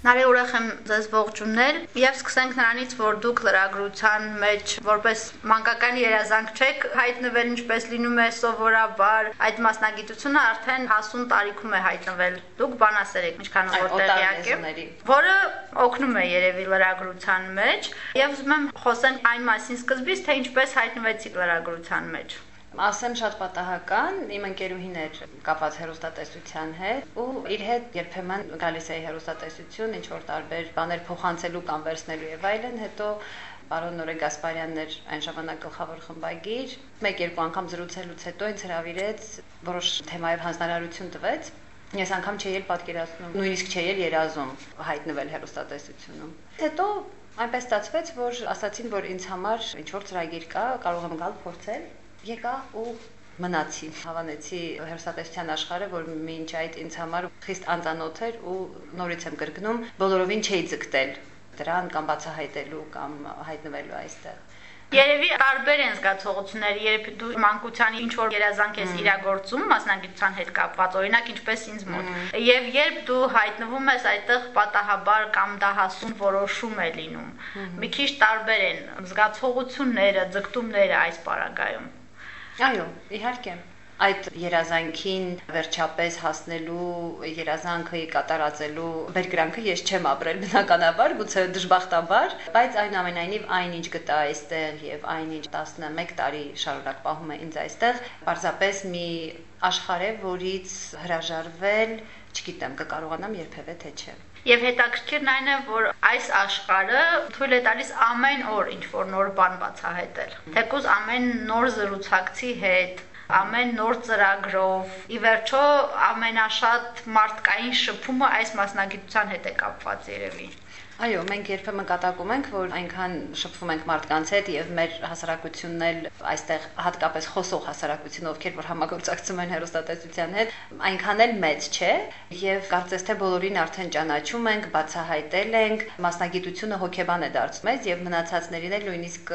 Նարի ուրախ եմ ձեզ ողջունել եւ սկսենք նրանից, որ դուք լրագրության մեջ որպես մանկական երազանք չեք հայտնվել, ինչպես լինում է սովորաբար, այդ մասնագիտությունը արդեն հասուն տարիքում է հայտնվել։ Դուք բանասեր եք, ինչքան որ տեղյակ եք, որը օգնում է երևի լրագրության մեջ եւ ուզում եմ խոսենք այն մասին սկզբից, թե ինչպես հայտնվեցիք լրագրության մեջ ասեմ շատ պատահական, իմ ընկերուհին էր կապված հերոստատեսության հետ ու իր հետ երբեմն գալիս էի հերոստատեսություն, ինչ որ տարբեր բաներ փոխանցելու կամ վերցնելու եւ այլն, հետո պարոն Նորե Գասպարյանն էր այն ժամանակ գլխավոր խմբագիր, մեկ-երկու անգամ զրուցելուց հետո ինձ հրավիրեց որոշ թեմայով հանձնարարություն տվեց Ես անգամ չէի էլ պատկերացնում, նույնիսկ չէի էլ երազում հայտնվել հերոստատեսությունում։ Հետո այնպես ստացվեց, որ ասացին, որ ինձ համար ինչ որ ծրագիր կա, կարող եմ գալ փորձել եկա ու մնացի հավանեցի հերոստատեսության աշխարհը որ մինչ այդ ինձ համար խիստ անծանոթ էր ու նորից եմ կրկնում բոլորովին չէի ձգտել դրան կամ բացահայտելու կամ հայտնվելու այստեղ Երևի տարբեր են զգացողությունները, երբ դու մանկության ինչ որ երազանք ես իրագործում մասնագիտության հետ կապված, օրինակ ինչպես ինձ մոտ, եւ երբ դու հայտնվում ես այդտեղ պատահաբար կամ դա հասուն որոշում է լինում։ Մի քիչ տարբեր են զգացողությունները, ձգտումները այս պարագայում։ Այո, իհարկե այդ երազանքին վերջապես հասնելու երազանքը կատարածելու վերգրանքը ես չեմ ապրել բնականաբար, գուցե դժբախտաբար, բայց այնուամենայնիվ այնինչ գտա այստեղ եւ այնինչ 11 տարի շարունակ պահում է ինձ այստեղ, պարզապես մի աշխարհ է, որից հրաժարվել, չգիտեմ, կկարողանամ երբևէ թե չէ։ Եվ հետաքրքիրն այն է, որ այս աշխարհը թույլ է տալիս ամեն օր ինչ որ նոր բան բացահայտել։ Թեկուզ ամեն նոր զրուցակցի հետ, ամեն նոր ծրագրով։ Ի վերջո ամենաշատ մարդկային շփումը այս մասնագիտության հետ է կապված երևի։ Այո, մենք երբեմն կատակում ենք, որ այնքան շփվում ենք մարդկանց հետ եւ մեր հասարակությունն էլ այստեղ հատկապես խոսող հասարակությունը, ովքեր որ համագործակցում են հերոստատեսության հետ, այնքան էլ մեծ չէ եւ կարծես թե բոլորին արդեն ճանաչում ենք, բացահայտել ենք, մասնագիտությունը հոգեբան է դարձում մեզ եւ մնացածներին էլ նույնիսկ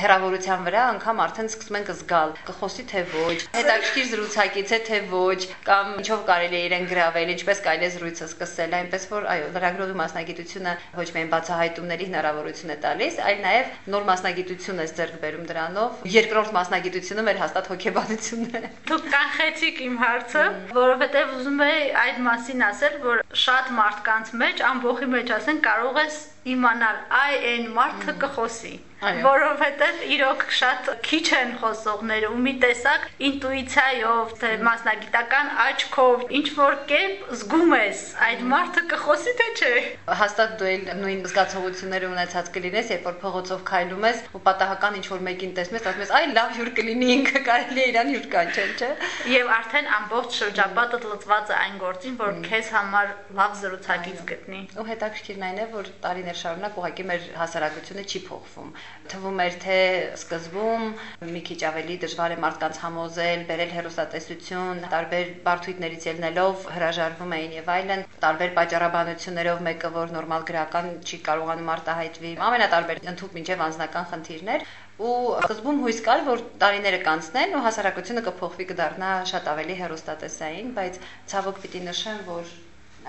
հերավորության վրա անգամ արդեն սկսում ենք զգալ, կխոսի թե ոչ, հետաքրքիր զրուցակից է թե ոչ, կամ ինչով կարելի է իրեն գրավել, ինչպես կարելի է զրույցը սկսել, այնպես որ այո, լրագրողի մասնագիտությունը ոչ միայն բացահայտումների հնարավորություն է տալիս, այլ նաև նոր մասնագիտություն է ձեռք բերում դրանով։ Երկրորդ մասնագիտությունը մեր հաստատ հոգեբանությունն է։ Դուք կանխեցիք իմ հարցը, որովհետև ուզում եի այդ մասին ասել, որ շատ մարդկանց մեջ, ամբողջի մեջ ասեն, կարող ես իմանալ այ այն մարդը կխոսի որովհետև իրոք շատ քիչ են խոսողները ու մի տեսակ ինտուիցիայով, թե մասնագիտական աչքով ինչ որ կերպ զգում ես այդ մարդը կխոսի թե չէ։ Հաստատ դու էլ նույն զգացողությունները ունեցած կլինես, երբ որ փողոցով քայլում ես ու պատահական ինչ որ մեկին տեսնես, ասում ես, այ լավ հյուր կլինի ինքը կարելի է իրան հյուր կանչել, չէ։ Եվ արդեն ամբողջ շրջապատը լծված է այն գործին, որ քեզ համար լավ զրուցակից գտնի։ Ու հետաքրքիրն այն է, որ տարիներ շարունակ ուղղակի մեր հասարակությունը չի փոխվում թվում էր թե սկզբում մի քիչ ավելի դժվար է մարդկանց համոզել, բերել հերոստատեսություն, տարբեր բարդույթներից ելնելով հրաժարվում էին եւ այլն, տարբեր պատճառաբանություններով մեկը որ նորմալ գրական չի կարողանում արտահայտվի, ամենատարբեր ընդհանուր մինչև անձնական խնդիրներ ու սկզբում հույս կար, որ տարիները կանցնեն ու հասարակությունը կփոխվի կդառնա շատ ավելի հերոստատեսային, բայց ցավոք պիտի նշեմ, որ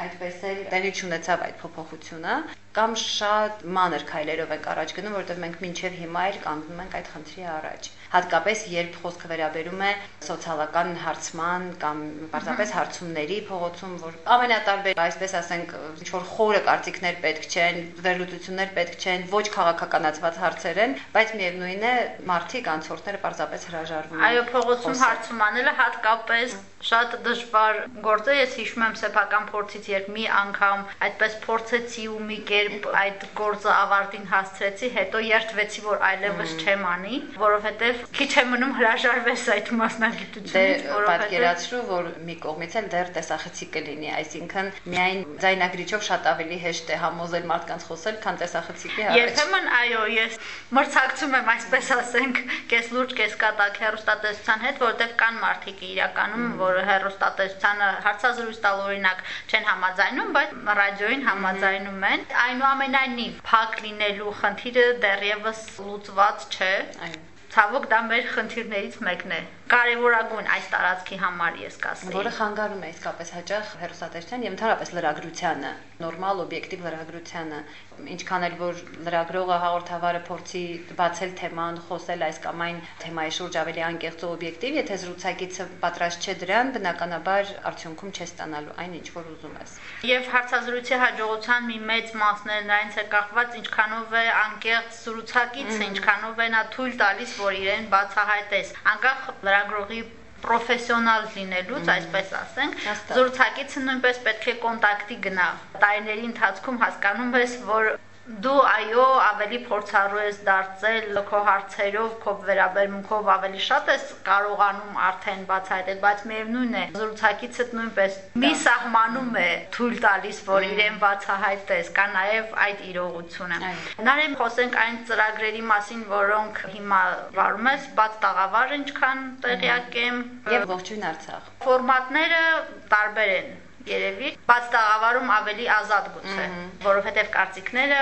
այդպես էլ տեղի չունեցավ այդ փոփոխությունը կամ շատ մանր քայլերով ենք առաջ գնում, որովհետև մենք մինչև հիմա էլ կանգնում ենք այդ խնդրի առաջ։ Հատկապես երբ խոսքը վերաբերում է սոցիալական հարցման կամ պարզապես հարցումների փողոցում, որ ամենատարբեր, այսպես ասենք, ինչ որ խորը կարծիքներ պետք չեն, վերլուծություններ պետք չեն, ոչ քաղաքականացված հարցեր են, բայց միևնույն է, մարդիկ անցորդները պարզապես հրաժարվում են։ Այո, փողոցում հարցում անելը հատկապես շատ դժվար գործ է։ Ես հիշում եմ սեփական փորձից, երբ մի անգամ այդպես փորձեցի ու մի կեր երբ այդ գործը ավարտին հասցրեցի, հետո երթվեցի, որ այլևս չեմ անի, որովհետև քիչ է մնում հրաժարվես այդ մասնագիտությունից, դե, որովհետև պատկերացրու, որ մի կողմից էլ դեռ տեսախցի կլինի, այսինքն միայն ձայնագրիչով շատ ավելի հեշտ է համոզել մարդկանց խոսել, քան տեսախցիկի հարց։ Երբեմն այո, ես մրցակցում եմ, այսպես ասենք, կես լուրջ, կես կատակ հերոստատեսության հետ, որովհետև կան մարդիկ իրականում, որ հերոստատեսությանը հարցազրույց տալ օրինակ չեն համաձայնում, բայց ռադիոին համաձայնում են։ Այն այնուամենայնիվ փակ լինելու խնդիրը դեռևս լուծված չէ։ Այո ցավոք դա մեր խնդիրներից մեկն է կարևորագույն այս տարածքի համար ես կասեի։ Որը խանգարում է իսկապես հաճախ հերոստատեսության եւ ընդհանրապես լրագրությանը, նորմալ օբյեկտիվ լրագրությանը, ինչքան էլ որ լրագրողը հաղորդավարը փորձի բացել թեման, խոսել այս կամ այն թեմայի շուրջ ավելի անկեղծ օբյեկտիվ, եթե զրուցակիցը պատրաստ չէ դրան, բնականաբար արդյունքում չես ստանալու այն, ինչ որ ուզում ես։ Եվ հարցազրույցի հաջողության մի մեծ մասն է նրանից է կախված ինչքանով է անկեղծ զրուցակիցը, ինչքանով է նա թույլ տալիս, որ իրեն բացահայտես։ Անկախ լրագրողի պրոֆեսիոնալ լինելուց, այսպես ասենք, զրուցակիցը նույնպես պետք է կոնտակտի գնա։ Տարիների ընթացքում հասկանում ես, որ Դու այո, ավելի փորձառու ես դարձել քո հարցերով, քո վերաբերմունքով ավելի շատ ես կարողանում արդեն բացահայտել, բայց միևնույն է, զրուցակիցդ նույնպես մի սահմանում է թույլ տալիս, որ իրեն բացահայտես, կա նաև այդ իրողությունը։ Նարեմ խոսենք այն ծրագրերի մասին, որոնք հիմա վարում ես, բաց տաղավար ինչքան տեղյակ եմ եւ ողջույն Արցախ։ Ֆորմատները տարբեր են երևի, բայց տաղավարում ավելի ազատ գուցե, որովհետև կարծիքները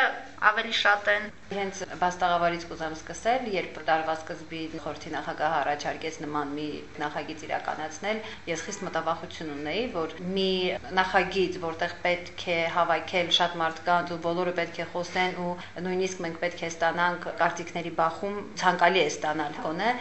ավելի շատ են Հենց բաստաղավարից կուզեմ սկսել, երբ տարվա սկզբին խորհրդի նախագահը առաջարկեց նման մի նախագիծ իրականացնել, ես խիստ մտավախություն ունեի, որ մի նախագիծ, որտեղ պետք է հավաքել շատ մարդկանց ու բոլորը պետք է խոսեն ու նույնիսկ մենք պետք է ստանանք կարծիքների բախում, ցանկալի է ստանալ կոնե,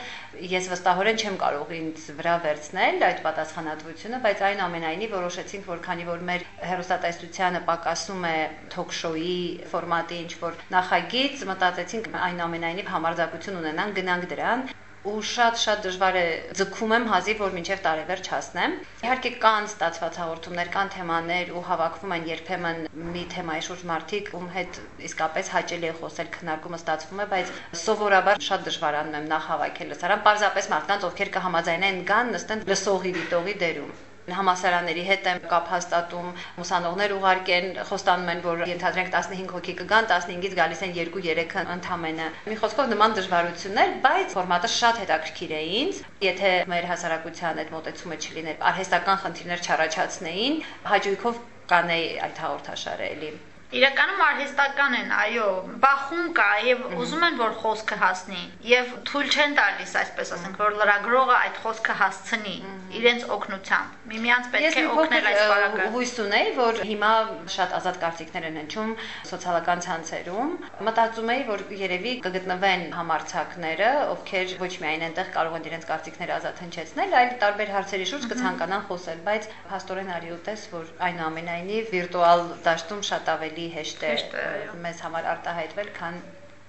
ես վստահորեն չեմ կարող ինձ վրա վերցնել այդ պատասխանատվությունը, բայց այն ամենայնի որոշեցինք, որ քանի որ մեր հերոստատեսությանը պակասում է թոք-շոուի ֆորմատի ինչ որ նախագիծ մտածեցինք այնուամենայնիվ համարձակություն ունենանք գնանք դրան ու շատ-շատ դժվար է ձգում եմ հազիվ որ մինչև տարեվերջ հասնեմ։ Իհարկե կան ստացված հաղորդումներ, կան թեմաներ ու հավաքվում են երբեմն մի թեմայի շուրջ մարդիկ, ում հետ իսկապես հաճելի է խոսել, քննարկումը ստացվում է, բայց սովորաբար շատ դժվարանում եմ նախ հավաքել լսարան, parzapes մարդկանց, ովքեր կհամաձայնեն գան, նստեն լսողի դիտողի դերում համասարանների հետ եմ կապ հաստատում, ուսանողներ ուղարկեն, խոստանում են, որ ենթադրենք 15 հոգի կգան, 15-ից գալիս են 2-3-ը ընդամենը։ Մի խոսքով նման դժվարություններ, բայց ֆորմատը շատ հետաքրքիր է ինձ։ Եթե մեր հասարակության այդ մոտեցումը չլիներ, արհեստական խնդիրներ չառաջացնեին, հաջողիքով կանեի այդ հաղորդաշարը էլի։ Իրականում արհեստական են, այո, բախում կա եւ ուզում են որ խոսքը հասնի եւ թույլ չեն տալիս, այսպես ասենք, որ լրագրողը այդ խոսքը հասցնի իրենց օգնությամբ։ Միմյանց պետք է օգնել այս բարակը։ Հույս ունեի, որ հիմա շատ ազատ կարծիքներ են հնչում սոցիալական ցանցերում։ Մտածում էի, որ երևի կգտնվեն համարցակները, ովքեր ոչ միայն այնտեղ կարող են իրենց կարծիքները ազատ հնչեցնել, այլ տարբեր հարցերի շուրջ կցանկանան խոսել, բայց հաստորեն արի ուտես, որ այնուամենայնիվ վիրտուալ դաշտում շատ ավելի ավելի հեշտ է մեզ համար արտահայտվել, քան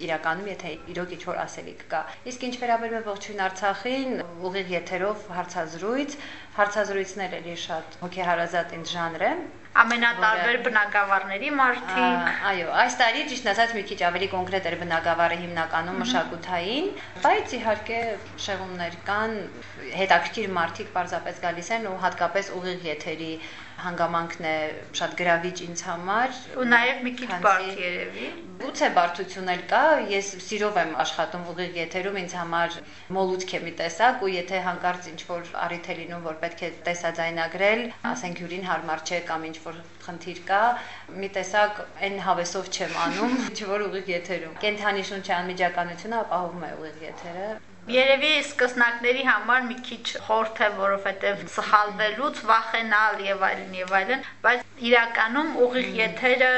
իրականում եթե իրոք ինչ որ ասելիք կա։ Իսկ ինչ վերաբերում է ողջույն Արցախին, ուղիղ եթերով հարցազրույց, հարցազրույցներ էլի շատ հոգեհարազատ ինձ ժանր է, ամենատարբեր բնակավարների մարդիկ։ Այո, այս տարի ճիշտ ասած մի քիչ ավելի կոնկրետ էր բնակավարը հիմնականում մշակութային, բայց իհարկե շեղումներ կան, հետաքրքիր մարդիկ պարզապես գալիս են ու հատկապես ուղիղ եթերի հանգամանքն է շատ գրավիչ ինձ համար ու նաև մի քիչ բարդ երևի գուցե բարդություն էլ կա ես սիրով եմ աշխատում ուղիղ եթերում ինձ համար մոլուցք է մի տեսակ ու եթե հանկարծ ինչ որ առիթ է լինում որ պետք է տեսաձայնագրել ասենք հյուրին հարմար չէ կամ ինչ որ խնդիր կա մի տեսակ այն հավեսով չեմ անում ինչ որ ուղիղ եթերում կենթանի շունչի անմիջականությունը ապահովում է ուղիղ եթերը Երևի սկսնակների համար մի քիչ խորթ է, որովհետև սխալվելուց վախենալ եւ այլն եւ այլն, բայց իրականում ուղիղ եթերը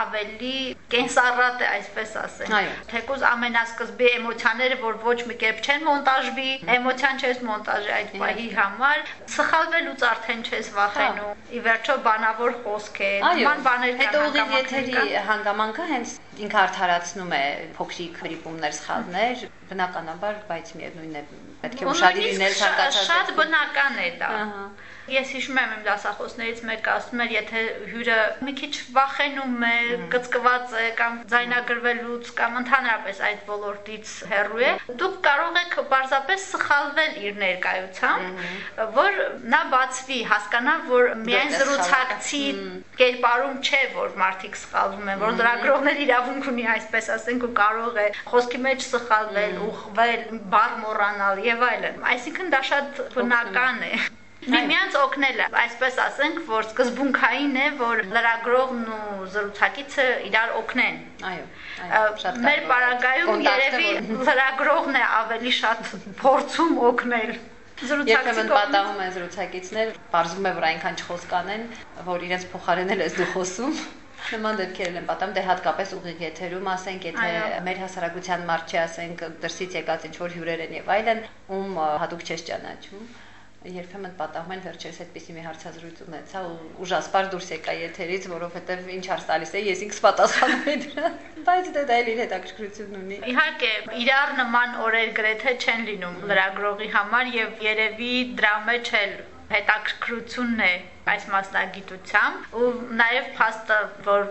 ավելի կենսառատ է, այսպես ասենք։ Թեկուզ ամենասկզբի էմոցիաները, որ ոչ մի կերպ չեն մոնտաժվի, էմոցիան չես մոնտաժի այդ պահի համար, սխալվելուց արդեն չես վախենում։ Ի վերջո բանավոր խոսք է, նման բաներ կան։ Հետո ուղիղ եթերի հանգամանքը հենց ինքը արդարացնում է փոքրիկ հրիպումներ, սխալներ, բնականաբար, բայց միևնույնն է պետք է ուշադիր լինել ցանկացած։ Շատ բնական է դա։ Ահա Ես հիշում եմ իմ դասախոսներից մեկը ասում էր, եթե հյուրը մի քիչ վախենում է, կծկված է կամ ձայնագրվելուց կամ ընդհանրապես այդ ոլորտից հեռու է, դուք կարող եք պարզապես սխալվել իր ներկայությամբ, որ նա բացվի, հասկանա, որ միայն զրուցակցի կերպարում չէ, որ մարդիկ սխալվում են, որ լրագրողներ իրավունք ունի, այսպես ասենք, ու կարող է խոսքի մեջ սխալվել, ուղղվել, բառ մոռանալ եւ այլն։ Այսինքն դա շատ բնական է միմյանց օգնելը, այսպես ասենք, որ սկզբունքային է, որ լրագրողն ու զրուցակիցը իրար օգնեն։ Այո, այո, Մեր պարագայում երևի լրագրողն է ավելի շատ փորձում օգնել Երբեմն պատահում են զրուցակիցներ, բարձում է որ այնքան չխոսկանեն, որ իրենց փոխարենել ես դու խոսում։ Նման դեպքեր են պատամ, դե հատկապես ուղիղ եթերում, ասենք, եթե մեր հասարակության մարդ չի, ասենք, դրսից եկած ինչ որ հյուրեր են եւ այլն, ում հատուկ չես ճանաչում երբեմն պատահում են վերջերս այդպեսի մի հարցազրույց ունեցա ու ուժասպար դուրս եկա եթերից, որովհետև ինչ հարց տալիս է, ես ինքս պատասխանում եմ դրան, բայց դե դա էլ իր հետաքրքրությունն ունի։ Իհարկե, իրար նման օրեր գրեթե չեն լինում լրագրողի համար եւ երևի դրա մեջ էլ հետաքրքրությունն է այս մասնագիտությամբ ու նաեւ փաստը, որ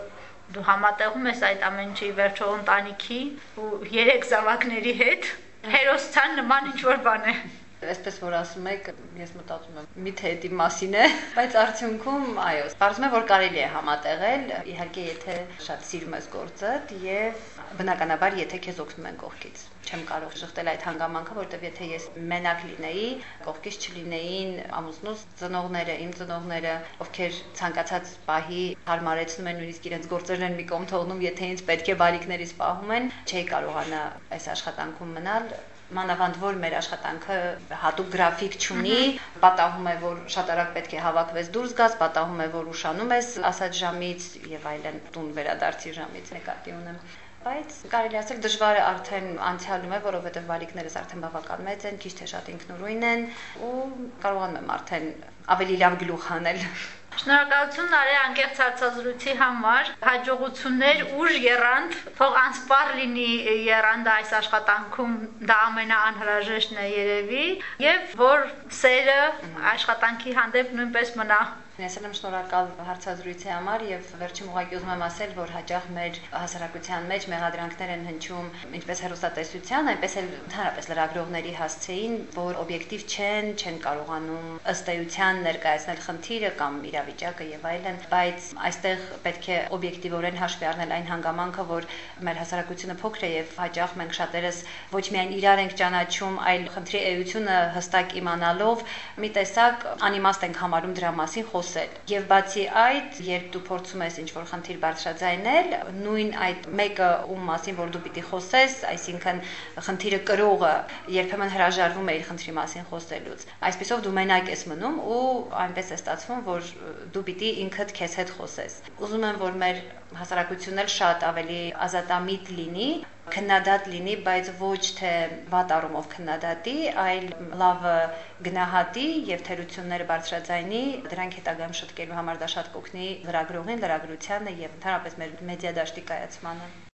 դու համատեղում ես այդ ամեն ինչի վերջո ընտանիքի ու երեք զավակների հետ, հերոսցան նման ինչ որ բան է այսպես որ ասում եք, ես մտածում եմ, միթե դի մասին է, բայց արդյունքում, այո, բարձում է որ կարելի է համատեղել, իհարկե եթե շատ սիրում ես գործդ եւ բնականաբար եթե քեզ օգնում են կողքից չեմ կարող շղթել այդ հանգամանքը, որտեվ եթե ես մենակ լինեի, կողքից չլինեին ամուսնուս ծնողները, իմ ծնողները, ովքեր ցանկացած պահի հարմարեցնում են նույնիսկ իրենց գործերն են մի կողմ թողնում, եթե ինձ պետք է բարիկներից պահում են, չէի կարողանա այս աշխատանքում մնալ մանավանդ որ մեր աշխատանքը հատուկ գրաֆիկ չունի, պատահում է որ շատ արագ պետք է հավաքվես դուրս գաս, պատահում է որ ուշանում ես ասած ժամից եւ այլն տուն վերադարձի ժամից նկատի ունեմ բայց կարելի ասել դժվար է արդեն անցյալում է, որովհետև բալիկներս արդեն բավական մեծ են, քիչ թե շատ ինքնուրույն են ու կարողանում եմ արդեն ավելի լավ գլուխ հանել Շնորհակալություն Նարե անկեղծ հարցազրույցի համար։ Հաջողություններ, ուժ երանդ, թող անսպառ լինի երանդը այս աշխատանքում, դա ամենաանհրաժեշտն է երևի, եւ որ սերը աշխատանքի հանդեպ նույնպես մնա Ես եմ շնորհակալ հարցազրույցի համար եւ վերջում ուղղակի ուզում եմ ասել, որ հաջող մեր հասարակության մեջ մեղադրանքներ են հնչում ինչպես հերոստատեսության, այնպես էլ ընդհանրապես լրագրողների հասցեին, որ օբյեկտիվ չեն, չեն կարողանում ըստ էության ներկայացնել խնդիրը կամ իրավիճակը եւ այլն, բայց այստեղ պետք է օբյեկտիվորեն հաշվի առնել այն հանգամանքը, որ մեր հասարակությունը փոքր է եւ հաջող մենք շատերս ոչ միայն իրար ենք ճանաչում, այլ խնդրի էությունը հստակ իմանալով մի տեսակ անիմաստ ենք համարում դրա մասին խոսել։ Եվ բացի այդ, երբ դու փորձում ես ինչ-որ խնդիր բարձրաձայնել, նույն այդ մեկը ում մասին որ դու պիտի խոսես, այսինքն խնդիրը կրողը երբեմն հրաժարվում է իր խնդրի մասին խոսելուց։ Այսպեսով դու մենակ ես մնում ու այնպես է ստացվում, որ դու պիտի ինքդ քեզ հետ խոսես։ Ուզում եմ, որ մեր հասարակությունն էլ շատ ավելի ազատամիտ լինի, քննադատ լինի, բայց ոչ թե վատ առումով քննադատի, այլ լավը գնահատի եւ թերությունները բարձրաձայնի, դրանք հետագայում շտկելու համար դա շատ կօգնի լրագրողին, լրագրությանը եւ ընդհանրապես մեր մեդիա դաշտի կայացմանը։